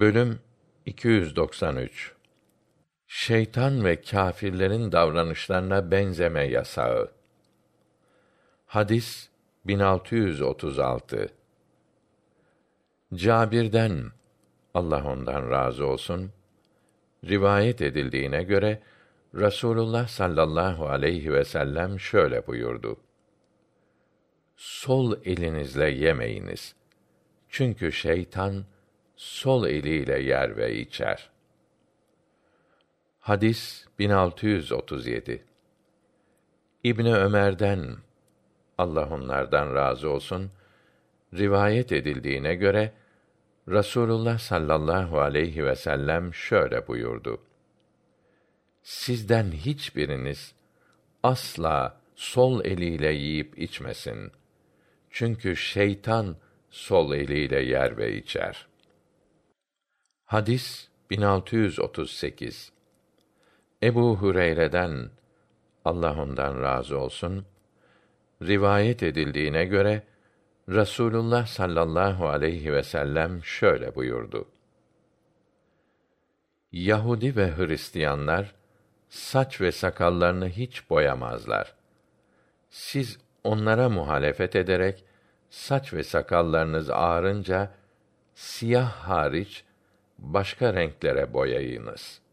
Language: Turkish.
Bölüm 293 Şeytan ve kâfirlerin davranışlarına benzeme yasağı. Hadis 1636 Cabir'den Allah ondan razı olsun rivayet edildiğine göre Rasulullah sallallahu aleyhi ve sellem şöyle buyurdu. Sol elinizle yemeyiniz. Çünkü şeytan sol eliyle yer ve içer. Hadis 1637 İbni Ömer'den Allah onlardan razı olsun rivayet edildiğine göre Rasulullah sallallahu aleyhi ve sellem şöyle buyurdu. Sizden hiçbiriniz asla sol eliyle yiyip içmesin. Çünkü şeytan sol eliyle yer ve içer. Hadis 1638 Ebu Hureyre'den Allah ondan razı olsun rivayet edildiğine göre Rasulullah sallallahu aleyhi ve sellem şöyle buyurdu. Yahudi ve Hristiyanlar saç ve sakallarını hiç boyamazlar. Siz onlara muhalefet ederek saç ve sakallarınız ağarınca siyah hariç başka renklere boyayınız.''